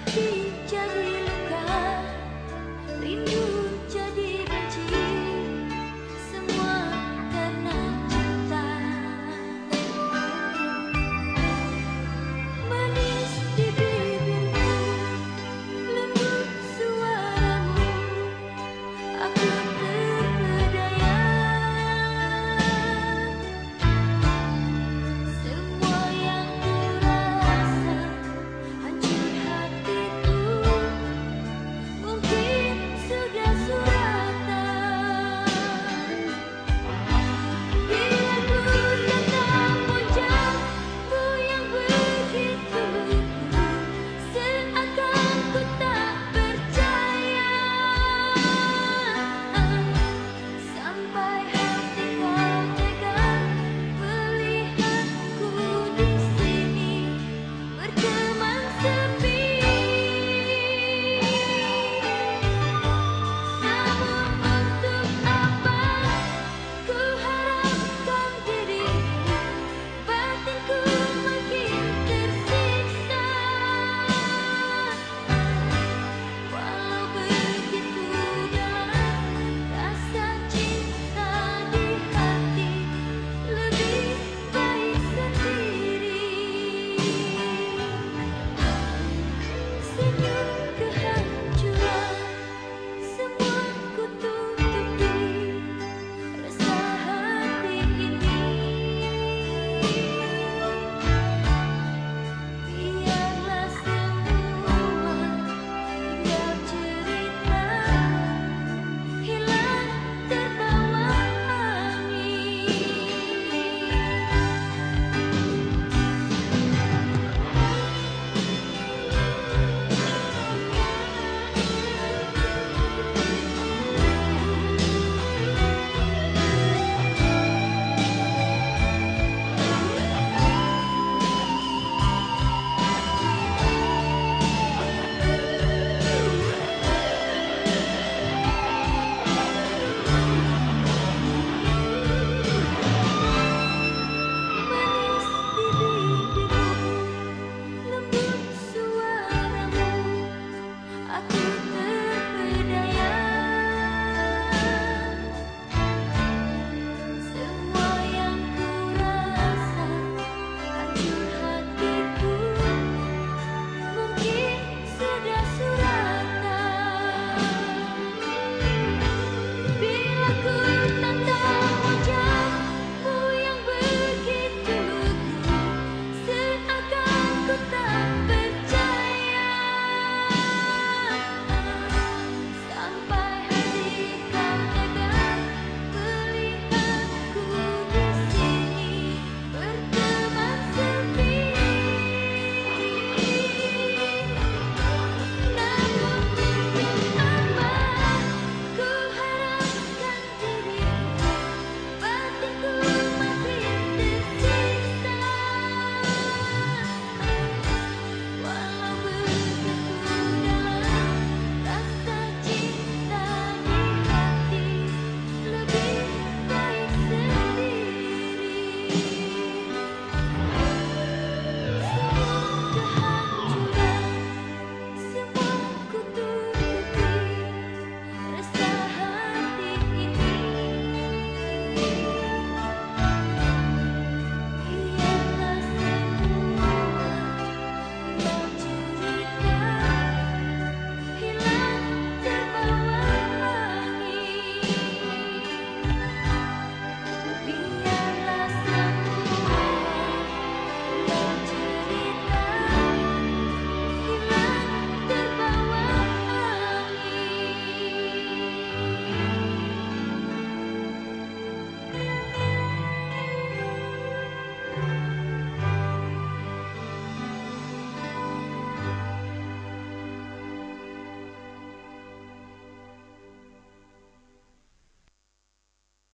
hati jadi luka. Rindu